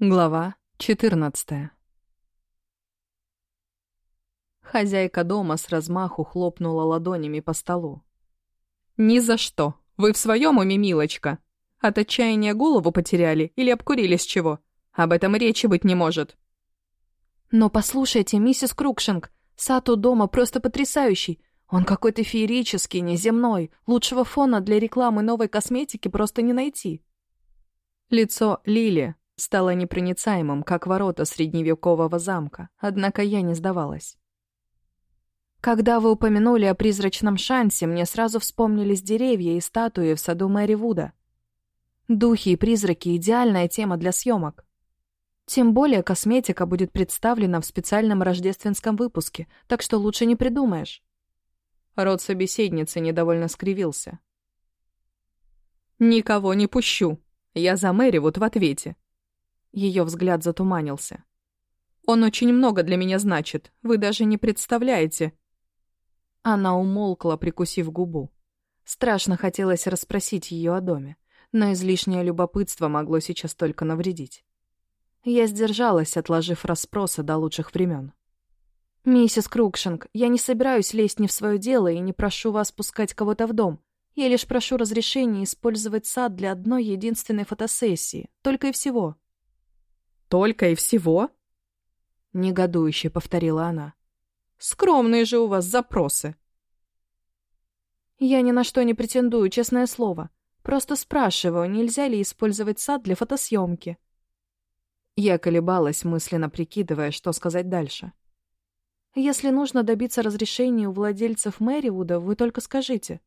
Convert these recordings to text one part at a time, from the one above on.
Глава 14 Хозяйка дома с размаху хлопнула ладонями по столу. «Ни за что! Вы в своем уме, милочка? От отчаяния голову потеряли или обкурились чего? Об этом речи быть не может!» «Но послушайте, миссис Крукшинг, сад у дома просто потрясающий. Он какой-то феерический, неземной. Лучшего фона для рекламы новой косметики просто не найти». Лицо Лили стало непроницаемым, как ворота средневекового замка, однако я не сдавалась. Когда вы упомянули о призрачном шансе, мне сразу вспомнились деревья и статуи в саду Мэри Вуда. Духи и призраки — идеальная тема для съемок. Тем более косметика будет представлена в специальном рождественском выпуске, так что лучше не придумаешь. Рот собеседницы недовольно скривился. «Никого не пущу. Я за Мэри вот в ответе. Ее взгляд затуманился. «Он очень много для меня значит. Вы даже не представляете». Она умолкла, прикусив губу. Страшно хотелось расспросить ее о доме, но излишнее любопытство могло сейчас только навредить. Я сдержалась, отложив расспросы до лучших времен. «Миссис Крукшинг, я не собираюсь лезть не в свое дело и не прошу вас пускать кого-то в дом. Я лишь прошу разрешения использовать сад для одной единственной фотосессии. Только и всего». «Только и всего?» — негодующе повторила она. «Скромные же у вас запросы». «Я ни на что не претендую, честное слово. Просто спрашиваю, нельзя ли использовать сад для фотосъемки». Я колебалась, мысленно прикидывая, что сказать дальше. «Если нужно добиться разрешения у владельцев Мэривуда, вы только скажите».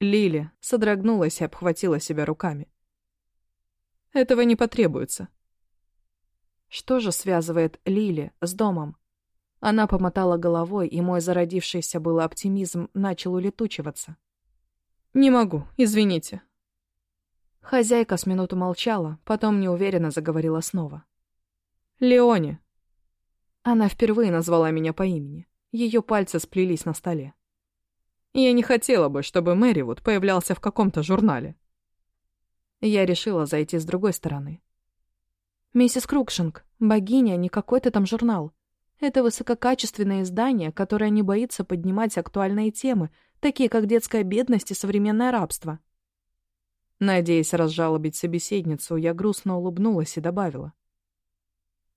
Лили содрогнулась и обхватила себя руками. «Этого не потребуется. Что же связывает Лили с домом? Она помотала головой, и мой зародившийся был оптимизм начал улетучиваться. «Не могу, извините». Хозяйка с минуту молчала, потом неуверенно заговорила снова. «Леоне». Она впервые назвала меня по имени. Ее пальцы сплелись на столе. «Я не хотела бы, чтобы Мэривуд появлялся в каком-то журнале». Я решила зайти с другой стороны. «Миссис Крукшинг, богиня, не какой-то там журнал. Это высококачественное издание, которое не боится поднимать актуальные темы, такие как детская бедность и современное рабство». Надеясь разжалобить собеседницу, я грустно улыбнулась и добавила.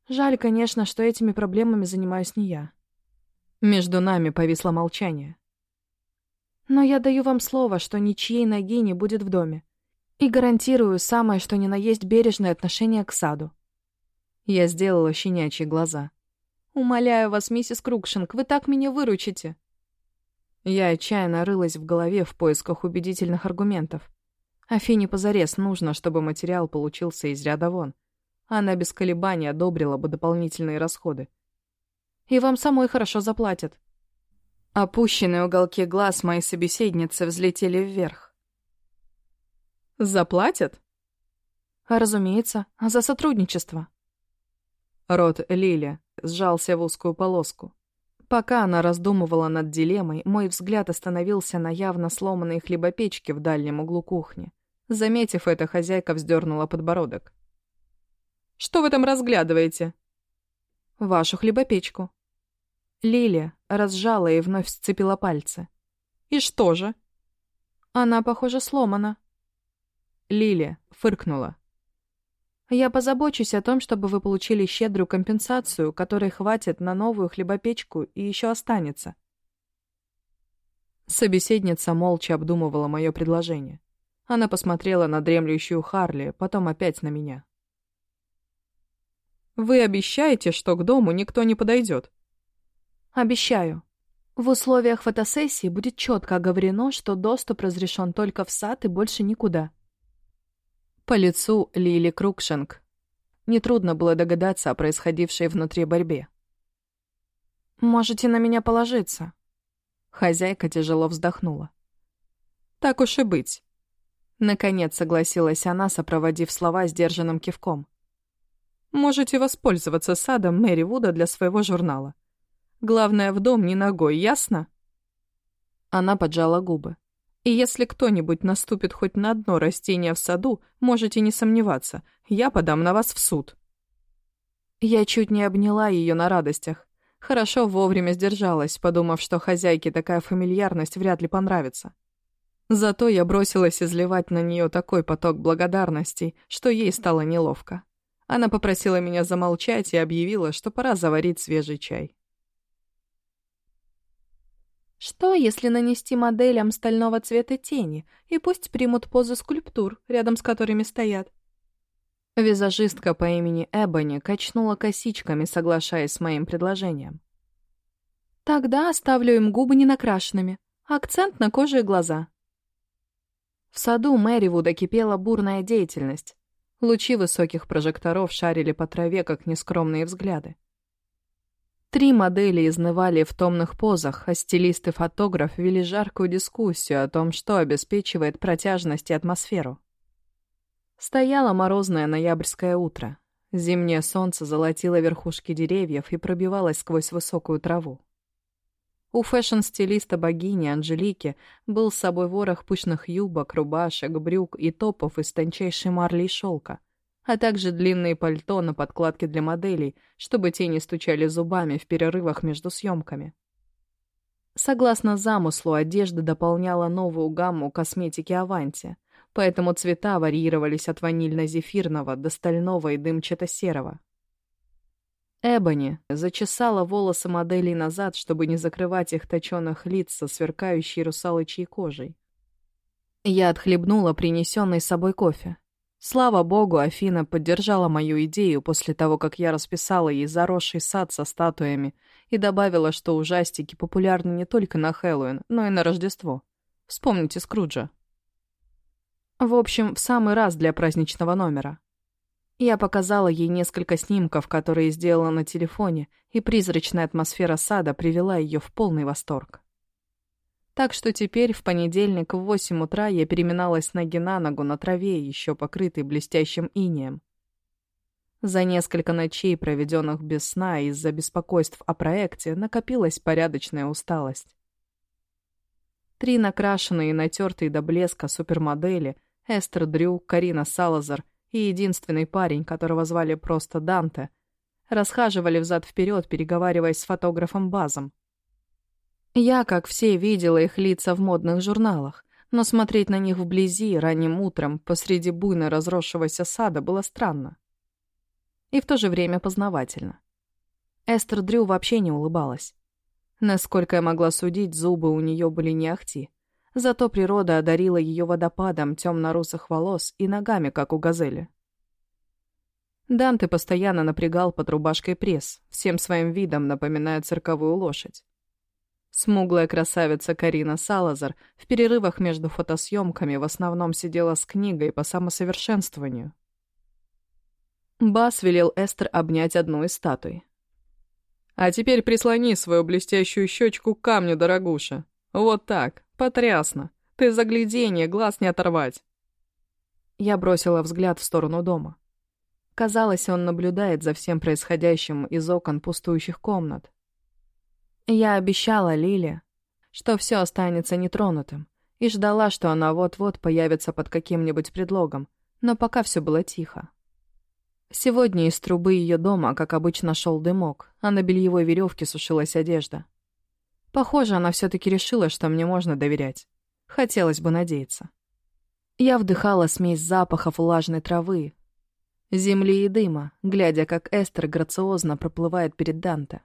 «Жаль, конечно, что этими проблемами занимаюсь не я». Между нами повисло молчание. «Но я даю вам слово, что ничьей ноги не будет в доме. И гарантирую самое, что ни на есть бережное отношение к саду. Я сделала щенячьи глаза. «Умоляю вас, миссис Крукшинг, вы так меня выручите!» Я отчаянно рылась в голове в поисках убедительных аргументов. Афине позарез нужно, чтобы материал получился из ряда вон. Она без колебаний одобрила бы дополнительные расходы. «И вам самой хорошо заплатят». Опущенные уголки глаз моей собеседницы взлетели вверх. «Заплатят?» «Разумеется, за сотрудничество». Рот Лили сжался в узкую полоску. Пока она раздумывала над дилеммой, мой взгляд остановился на явно сломанной хлебопечке в дальнем углу кухни. Заметив это, хозяйка вздернула подбородок. «Что вы там разглядываете?» «Вашу хлебопечку». Лилия разжала и вновь сцепила пальцы. «И что же?» «Она, похоже, сломана». Лилия фыркнула. Я позабочусь о том, чтобы вы получили щедрую компенсацию, которой хватит на новую хлебопечку и еще останется. Собеседница молча обдумывала мое предложение. Она посмотрела на дремлющую Харли, потом опять на меня. «Вы обещаете, что к дому никто не подойдет?» «Обещаю. В условиях фотосессии будет четко оговорено, что доступ разрешен только в сад и больше никуда». По лицу Лили Крукшинг. Нетрудно было догадаться о происходившей внутри борьбе. «Можете на меня положиться». Хозяйка тяжело вздохнула. «Так уж и быть». Наконец согласилась она, сопроводив слова сдержанным кивком. «Можете воспользоваться садом Мэри Вуда для своего журнала. Главное, в дом не ногой, ясно?» Она поджала губы. И если кто-нибудь наступит хоть на одно растение в саду, можете не сомневаться, я подам на вас в суд». Я чуть не обняла ее на радостях. Хорошо вовремя сдержалась, подумав, что хозяйке такая фамильярность вряд ли понравится. Зато я бросилась изливать на нее такой поток благодарностей, что ей стало неловко. Она попросила меня замолчать и объявила, что пора заварить свежий чай. Что, если нанести моделям стального цвета тени, и пусть примут позы скульптур, рядом с которыми стоят? Визажистка по имени Эбони качнула косичками, соглашаясь с моим предложением. Тогда оставлю им губы ненакрашенными, акцент на коже и глаза. В саду Мэривуда кипела бурная деятельность. Лучи высоких прожекторов шарили по траве, как нескромные взгляды. Три модели изнывали в томных позах, а стилист и фотограф вели жаркую дискуссию о том, что обеспечивает протяжность и атмосферу. Стояло морозное ноябрьское утро. Зимнее солнце золотило верхушки деревьев и пробивалось сквозь высокую траву. У fashion -стилиста богини Анжелики был с собой ворох пышных юбок, рубашек, брюк и топов из тончайшей марли и шелка, а также длинные пальто на подкладке для моделей, чтобы те не стучали зубами в перерывах между съемками. Согласно замыслу, одежда дополняла новую гамму косметики Аванти, поэтому цвета варьировались от ванильно-зефирного до стального и дымчато-серого. Эбони зачесала волосы моделей назад, чтобы не закрывать их точёных лиц со сверкающей русалочьей кожей. Я отхлебнула принесенный с собой кофе. Слава богу, Афина поддержала мою идею после того, как я расписала ей заросший сад со статуями и добавила, что ужастики популярны не только на Хэллоуин, но и на Рождество. Вспомните Скруджа. В общем, в самый раз для праздничного номера. Я показала ей несколько снимков, которые сделала на телефоне, и призрачная атмосфера сада привела ее в полный восторг. Так что теперь, в понедельник в восемь утра, я переминалась ноги на ногу на траве, еще покрытой блестящим инеем. За несколько ночей, проведенных без сна из-за беспокойств о проекте, накопилась порядочная усталость. Три накрашенные и натертые до блеска супермодели — Эстер Дрю, Карина Салазар и единственный парень, которого звали просто Данте — расхаживали взад-вперед, переговариваясь с фотографом Базом. Я, как все, видела их лица в модных журналах, но смотреть на них вблизи ранним утром посреди буйно разросшегося сада было странно. И в то же время познавательно. Эстер Дрю вообще не улыбалась. Насколько я могла судить, зубы у нее были не ахти. Зато природа одарила ее водопадом темно-русых волос и ногами, как у газели. Данте постоянно напрягал под рубашкой пресс, всем своим видом напоминая цирковую лошадь. Смуглая красавица Карина Салазар в перерывах между фотосъемками в основном сидела с книгой по самосовершенствованию. Бас велел Эстер обнять одну из статуй. «А теперь прислони свою блестящую щечку к камню, дорогуша. Вот так, потрясно. Ты загляденье, глаз не оторвать». Я бросила взгляд в сторону дома. Казалось, он наблюдает за всем происходящим из окон пустующих комнат. Я обещала Лиле, что все останется нетронутым, и ждала, что она вот-вот появится под каким-нибудь предлогом, но пока все было тихо. Сегодня из трубы ее дома, как обычно, шел дымок, а на бельевой веревке сушилась одежда. Похоже, она все-таки решила, что мне можно доверять. Хотелось бы надеяться. Я вдыхала смесь запахов влажной травы, земли и дыма, глядя, как Эстер грациозно проплывает перед Данте.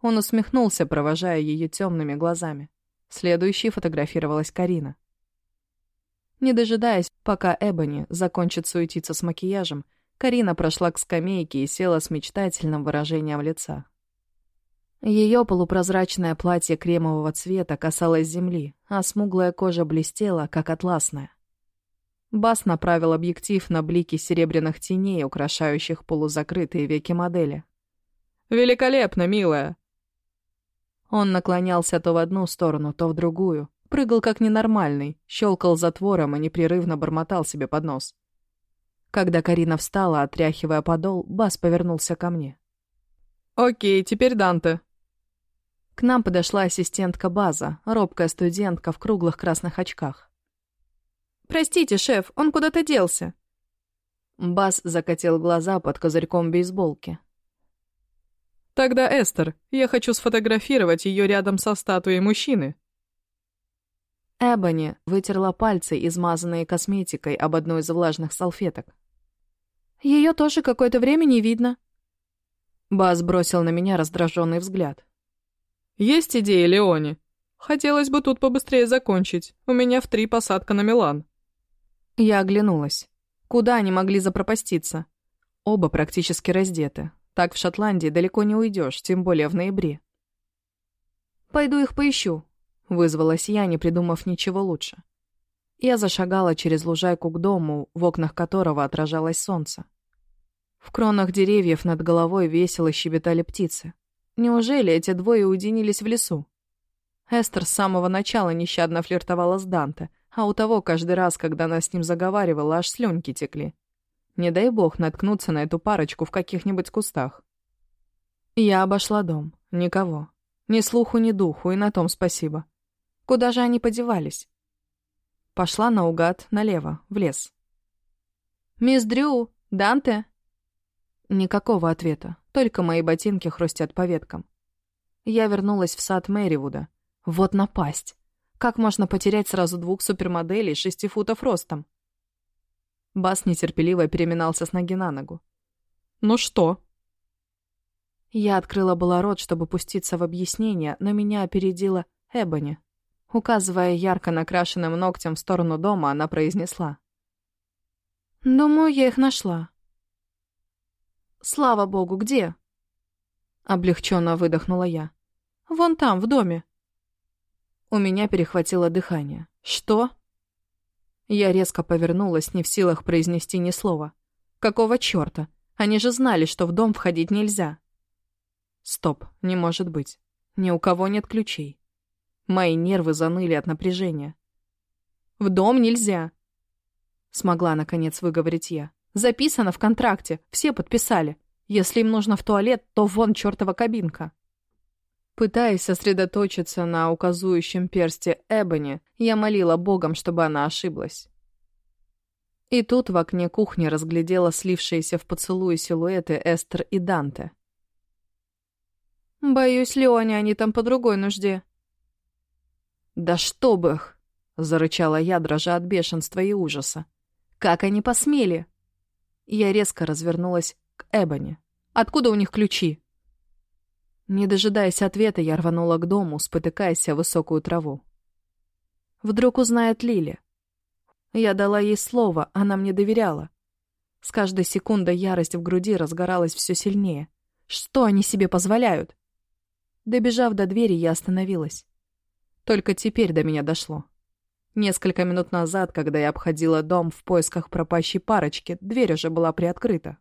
Он усмехнулся, провожая ее темными глазами. Следующей фотографировалась Карина. Не дожидаясь, пока Эбони закончит суетиться с макияжем, Карина прошла к скамейке и села с мечтательным выражением лица. Ее полупрозрачное платье кремового цвета касалось земли, а смуглая кожа блестела, как атласная. Бас направил объектив на блики серебряных теней, украшающих полузакрытые веки модели. «Великолепно, милая!» Он наклонялся то в одну сторону, то в другую. Прыгал как ненормальный, щелкал затвором и непрерывно бормотал себе под нос. Когда Карина встала, отряхивая подол, Бас повернулся ко мне. «Окей, теперь Данте». К нам подошла ассистентка База, робкая студентка в круглых красных очках. «Простите, шеф, он куда-то делся». Бас закатил глаза под козырьком бейсболки. «Тогда, Эстер, я хочу сфотографировать ее рядом со статуей мужчины». Эбони вытерла пальцы, измазанные косметикой, об одну из влажных салфеток. Ее тоже какое-то время не видно. Бас бросил на меня раздраженный взгляд. «Есть идеи, Леони? Хотелось бы тут побыстрее закончить. У меня в три посадка на Милан». Я оглянулась. Куда они могли запропаститься? Оба практически раздеты. Так в Шотландии далеко не уйдешь, тем более в ноябре. «Пойду их поищу», — вызвалась я, не придумав ничего лучше. Я зашагала через лужайку к дому, в окнах которого отражалось солнце. В кронах деревьев над головой весело щебетали птицы. Неужели эти двое уединились в лесу? Эстер с самого начала нещадно флиртовала с Данте, а у того каждый раз, когда она с ним заговаривала, аж слюнки текли. Не дай бог наткнуться на эту парочку в каких-нибудь кустах. Я обошла дом. Никого. Ни слуху, ни духу, и на том спасибо. Куда же они подевались? Пошла наугад налево, в лес. «Мисс Дрю! Данте!» Никакого ответа, только мои ботинки хрустят по веткам. Я вернулась в сад Мэривуда. Вот напасть! Как можно потерять сразу двух супермоделей шести футов ростом? Бас нетерпеливо переминался с ноги на ногу. «Ну что?» Я открыла было рот, чтобы пуститься в объяснение, но меня опередила Эбони. Указывая ярко накрашенным ногтем в сторону дома, она произнесла. «Думаю, я их нашла». «Слава богу, где?» Облегченно выдохнула я. «Вон там, в доме». У меня перехватило дыхание. «Что?» Я резко повернулась, не в силах произнести ни слова. «Какого чёрта? Они же знали, что в дом входить нельзя». «Стоп, не может быть. Ни у кого нет ключей. Мои нервы заныли от напряжения. «В дом нельзя!» Смогла, наконец, выговорить я. «Записано в контракте, все подписали. Если им нужно в туалет, то вон чертова кабинка». Пытаясь сосредоточиться на указующем персте Эбони, я молила Богом, чтобы она ошиблась. И тут в окне кухни разглядела слившиеся в поцелуи силуэты Эстер и Данте. «Боюсь, Леоне, они там по другой нужде», «Да чтоб их!» — зарычала я, дрожа от бешенства и ужаса. «Как они посмели?» Я резко развернулась к Эбони. «Откуда у них ключи?» Не дожидаясь ответа, я рванула к дому, спотыкаясь о высокую траву. Вдруг узнает Лили. Я дала ей слово, она мне доверяла. С каждой секундой ярость в груди разгоралась все сильнее. Что они себе позволяют? Добежав до двери, я остановилась. Только теперь до меня дошло. Несколько минут назад, когда я обходила дом в поисках пропащей парочки, дверь уже была приоткрыта.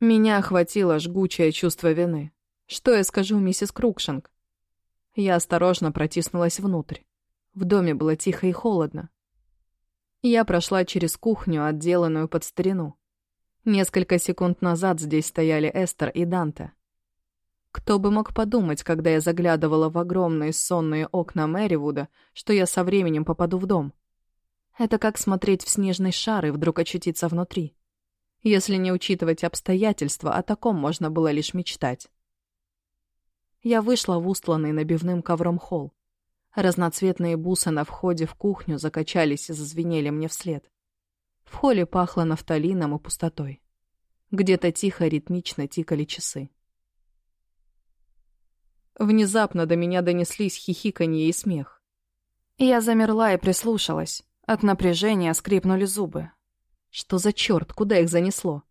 Меня охватило жгучее чувство вины. Что я скажу миссис Крукшинг? Я осторожно протиснулась внутрь. В доме было тихо и холодно. Я прошла через кухню, отделанную под старину. Несколько секунд назад здесь стояли Эстер и Данте. Кто бы мог подумать, когда я заглядывала в огромные сонные окна Мэривуда, что я со временем попаду в дом? Это как смотреть в снежный шар и вдруг очутиться внутри. Если не учитывать обстоятельства, о таком можно было лишь мечтать. Я вышла в устланный набивным ковром холл. Разноцветные бусы на входе в кухню закачались и зазвенели мне вслед. В холле пахло нафталином и пустотой. Где-то тихо ритмично тикали часы. Внезапно до меня донеслись хихиканье и смех. Я замерла и прислушалась. От напряжения скрипнули зубы. Что за черт, куда их занесло?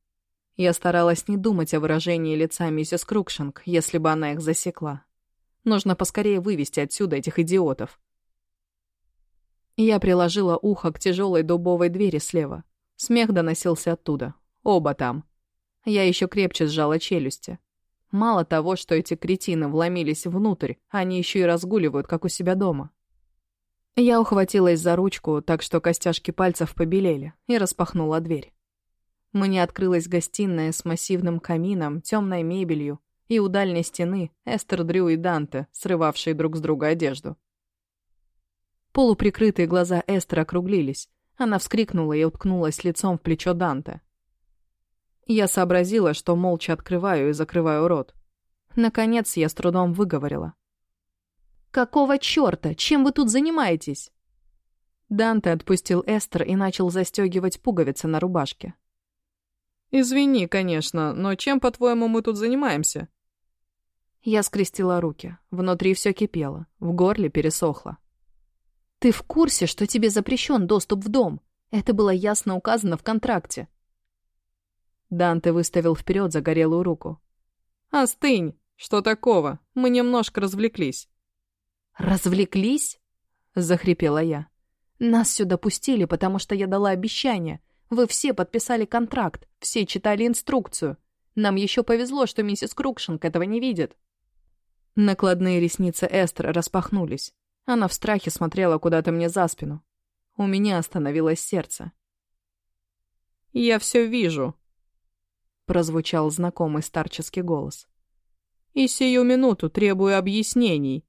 Я старалась не думать о выражении лица миссис Крукшинг, если бы она их засекла. Нужно поскорее вывести отсюда этих идиотов. Я приложила ухо к тяжелой дубовой двери слева. Смех доносился оттуда. Оба там. Я еще крепче сжала челюсти. Мало того, что эти кретины вломились внутрь, они еще и разгуливают, как у себя дома. Я ухватилась за ручку, так что костяшки пальцев побелели, и распахнула дверь. Мне открылась гостиная с массивным камином, темной мебелью, и у дальней стены Эстер Дрю и Данте, срывавшие друг с друга одежду. Полуприкрытые глаза Эстер округлились, Она вскрикнула и уткнулась лицом в плечо Данте. Я сообразила, что молча открываю и закрываю рот. Наконец я с трудом выговорила. «Какого черта? Чем вы тут занимаетесь?» Данте отпустил Эстер и начал застегивать пуговицы на рубашке. «Извини, конечно, но чем, по-твоему, мы тут занимаемся?» Я скрестила руки. Внутри все кипело, в горле пересохло. «Ты в курсе, что тебе запрещен доступ в дом? Это было ясно указано в контракте». Данте выставил вперед загорелую руку. «Остынь! Что такого? Мы немножко развлеклись». «Развлеклись?» — захрипела я. «Нас сюда пустили, потому что я дала обещание. Вы все подписали контракт, все читали инструкцию. Нам еще повезло, что миссис Крукшинг этого не видит». Накладные ресницы Эстер распахнулись. Она в страхе смотрела куда-то мне за спину. У меня остановилось сердце. «Я все вижу», — прозвучал знакомый старческий голос. «И сию минуту требую объяснений.